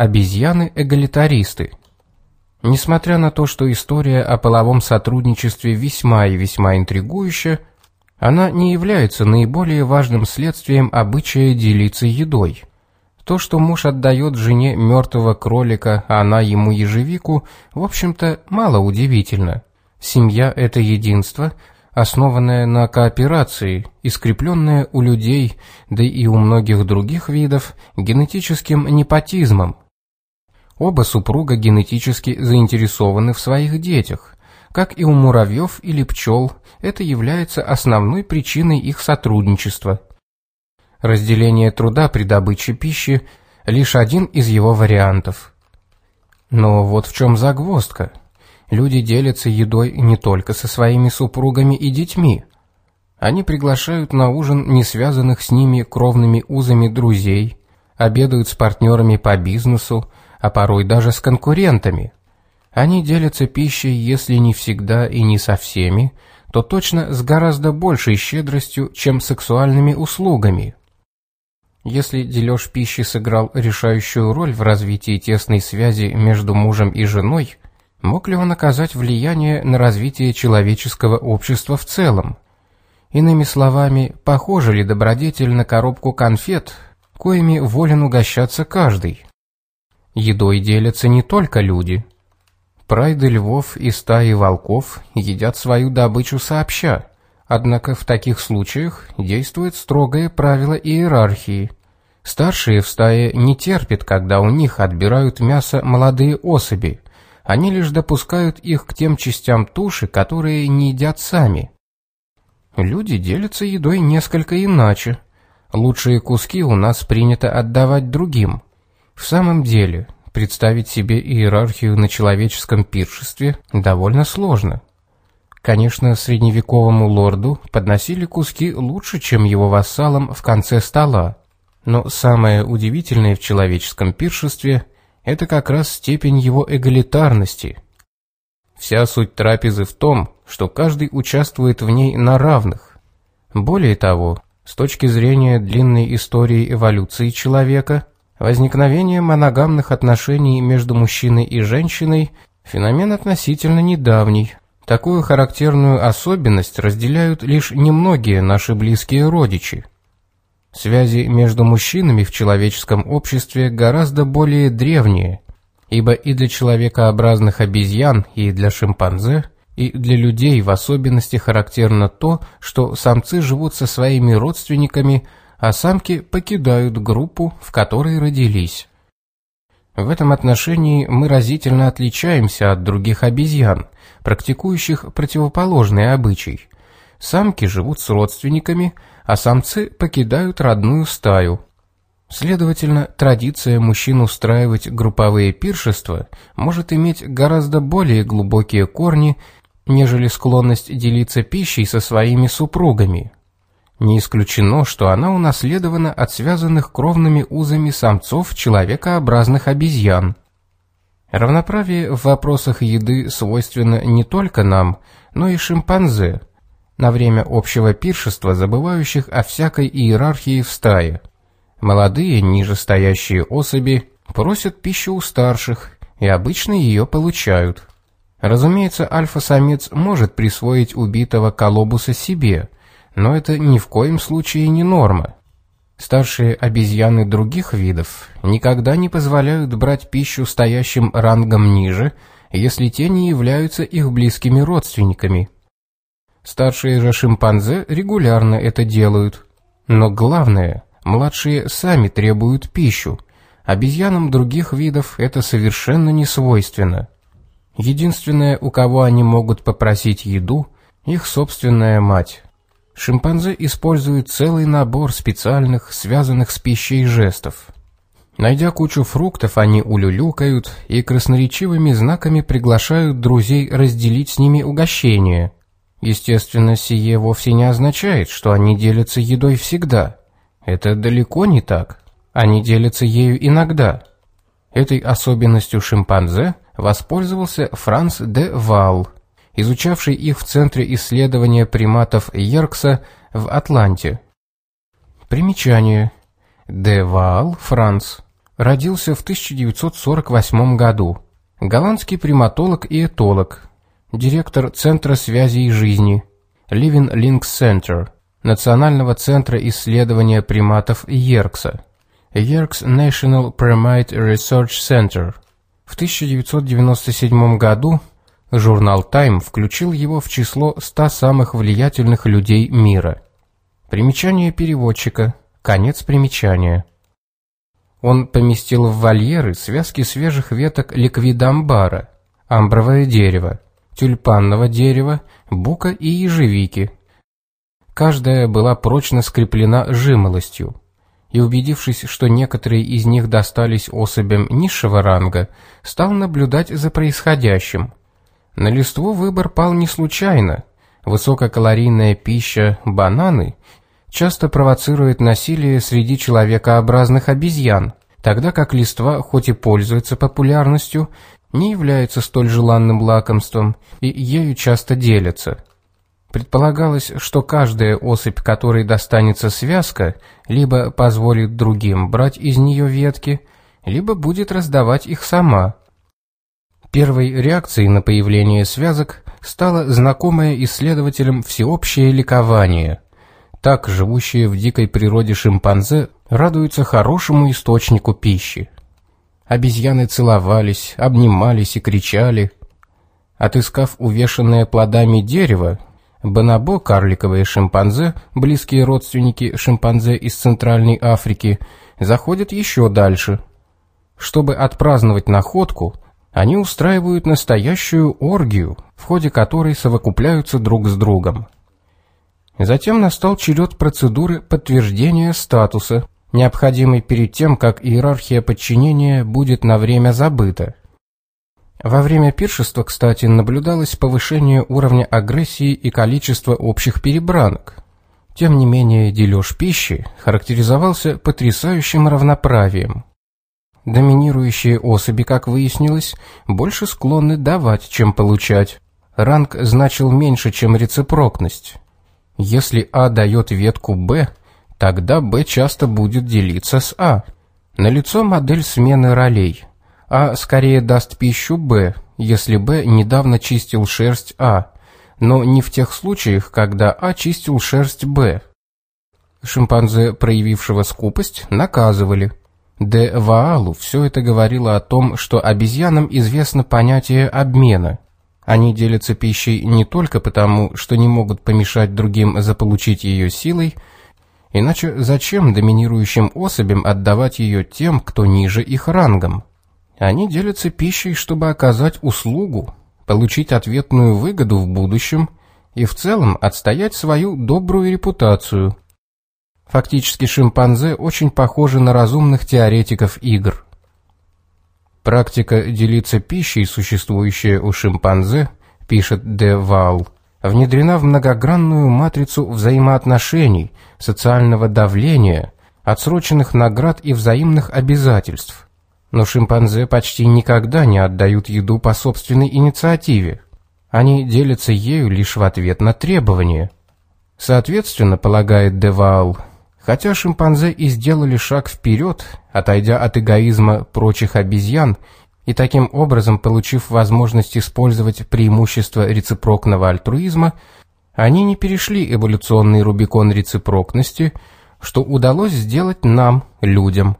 Обезьяны-эгалитаристы. Несмотря на то, что история о половом сотрудничестве весьма и весьма интригующая, она не является наиболее важным следствием обычая делиться едой. То, что муж отдает жене мертвого кролика, а она ему ежевику, в общем-то, мало удивительно. Семья – это единство, основанное на кооперации, искрепленное у людей, да и у многих других видов, генетическим непотизмом. Оба супруга генетически заинтересованы в своих детях. Как и у муравьев или пчел, это является основной причиной их сотрудничества. Разделение труда при добыче пищи – лишь один из его вариантов. Но вот в чем загвоздка. Люди делятся едой не только со своими супругами и детьми. Они приглашают на ужин не связанных с ними кровными узами друзей, обедают с партнерами по бизнесу, а порой даже с конкурентами. Они делятся пищей, если не всегда и не со всеми, то точно с гораздо большей щедростью, чем сексуальными услугами. Если дележ пищи сыграл решающую роль в развитии тесной связи между мужем и женой, мог ли он оказать влияние на развитие человеческого общества в целом? Иными словами, похожа ли добродетель на коробку конфет, коими волен угощаться каждый? Едой делятся не только люди. Прайды львов и стаи волков едят свою добычу сообща, однако в таких случаях действует строгое правило иерархии. Старшие в стае не терпят, когда у них отбирают мясо молодые особи, они лишь допускают их к тем частям туши, которые не едят сами. Люди делятся едой несколько иначе. Лучшие куски у нас принято отдавать другим – в самом деле, представить себе иерархию на человеческом пиршестве довольно сложно. Конечно, средневековому лорду подносили куски лучше, чем его вассалам в конце стола, но самое удивительное в человеческом пиршестве – это как раз степень его эгалитарности. Вся суть трапезы в том, что каждый участвует в ней на равных. Более того, с точки зрения длинной истории эволюции человека, Возникновение моногамных отношений между мужчиной и женщиной – феномен относительно недавний. Такую характерную особенность разделяют лишь немногие наши близкие родичи. Связи между мужчинами в человеческом обществе гораздо более древние, ибо и для человекообразных обезьян, и для шимпанзе, и для людей в особенности характерно то, что самцы живут со своими родственниками – а самки покидают группу, в которой родились. В этом отношении мы разительно отличаемся от других обезьян, практикующих противоположный обычай. Самки живут с родственниками, а самцы покидают родную стаю. Следовательно, традиция мужчин устраивать групповые пиршества может иметь гораздо более глубокие корни, нежели склонность делиться пищей со своими супругами. Не исключено, что она унаследована от связанных кровными узами самцов человекообразных обезьян. Равноправие в вопросах еды свойственно не только нам, но и шимпанзе, на время общего пиршества забывающих о всякой иерархии в стае. Молодые, нижестоящие особи просят пищу у старших и обычно ее получают. Разумеется, альфа-самец может присвоить убитого колобуса себе – но это ни в коем случае не норма. Старшие обезьяны других видов никогда не позволяют брать пищу стоящим рангом ниже, если те не являются их близкими родственниками. Старшие же шимпанзе регулярно это делают. Но главное, младшие сами требуют пищу. Обезьянам других видов это совершенно не свойственно. Единственное, у кого они могут попросить еду, их собственная мать. Шимпанзе используют целый набор специальных, связанных с пищей жестов. Найдя кучу фруктов, они улюлюкают и красноречивыми знаками приглашают друзей разделить с ними угощение. Естественно, сие вовсе не означает, что они делятся едой всегда. Это далеко не так. Они делятся ею иногда. Этой особенностью шимпанзе воспользовался Франц де Вал – изучавший их в Центре исследования приматов Йеркса в Атланте. Примечание. Де Ваал, Франц. родился в 1948 году. Голландский приматолог и этолог, директор Центра связи и жизни, Living Links Center, Национального центра исследования приматов Йеркса, Yerkes National Primate Research Center. В 1997 году журнал Time включил его в число 100 самых влиятельных людей мира. Примечание переводчика. Конец примечания. Он поместил в вольеры связки свежих веток ликвидамбара, амбровое дерево, тюльпанного дерева, бука и ежевики. Каждая была прочно скреплена жимолостью. И убедившись, что некоторые из них достались особям низшего ранга, стал наблюдать за происходящим. На листву выбор пал не случайно. Высококалорийная пища, бананы, часто провоцирует насилие среди человекообразных обезьян, тогда как листва, хоть и пользуется популярностью, не является столь желанным лакомством и ею часто делятся. Предполагалось, что каждая особь, которой достанется связка, либо позволит другим брать из нее ветки, либо будет раздавать их сама. Первой реакцией на появление связок стало знакомое исследователям всеобщее ликование. Так живущие в дикой природе шимпанзе радуются хорошему источнику пищи. Обезьяны целовались, обнимались и кричали. Отыскав увешанное плодами дерево, Бонобо, карликовые шимпанзе, близкие родственники шимпанзе из Центральной Африки, заходят еще дальше. Чтобы отпраздновать находку, они устраивают настоящую оргию, в ходе которой совокупляются друг с другом. Затем настал черед процедуры подтверждения статуса, необходимой перед тем, как иерархия подчинения будет на время забыта. Во время пиршества, кстати, наблюдалось повышение уровня агрессии и количества общих перебранок. Тем не менее, дележ пищи характеризовался потрясающим равноправием. Доминирующие особи, как выяснилось, больше склонны давать, чем получать. Ранг значил меньше, чем рецепрокность. Если А дает ветку Б, тогда Б часто будет делиться с А. Налицо модель смены ролей – а скорее даст пищу Б, если Б недавно чистил шерсть А, но не в тех случаях, когда А чистил шерсть Б. Шимпанзе, проявившего скупость, наказывали. Де Ваалу все это говорило о том, что обезьянам известно понятие обмена. Они делятся пищей не только потому, что не могут помешать другим заполучить ее силой, иначе зачем доминирующим особям отдавать ее тем, кто ниже их рангом? Они делятся пищей, чтобы оказать услугу, получить ответную выгоду в будущем и в целом отстоять свою добрую репутацию. Фактически шимпанзе очень похожи на разумных теоретиков игр. Практика делиться пищей, существующая у шимпанзе, пишет Де Вал, внедрена в многогранную матрицу взаимоотношений, социального давления, отсроченных наград и взаимных обязательств – но шимпанзе почти никогда не отдают еду по собственной инициативе. Они делятся ею лишь в ответ на требования. Соответственно, полагает Девал, хотя шимпанзе и сделали шаг вперед, отойдя от эгоизма прочих обезьян и таким образом получив возможность использовать преимущество рецепрокного альтруизма, они не перешли эволюционный рубикон рецепрокности, что удалось сделать нам, людям –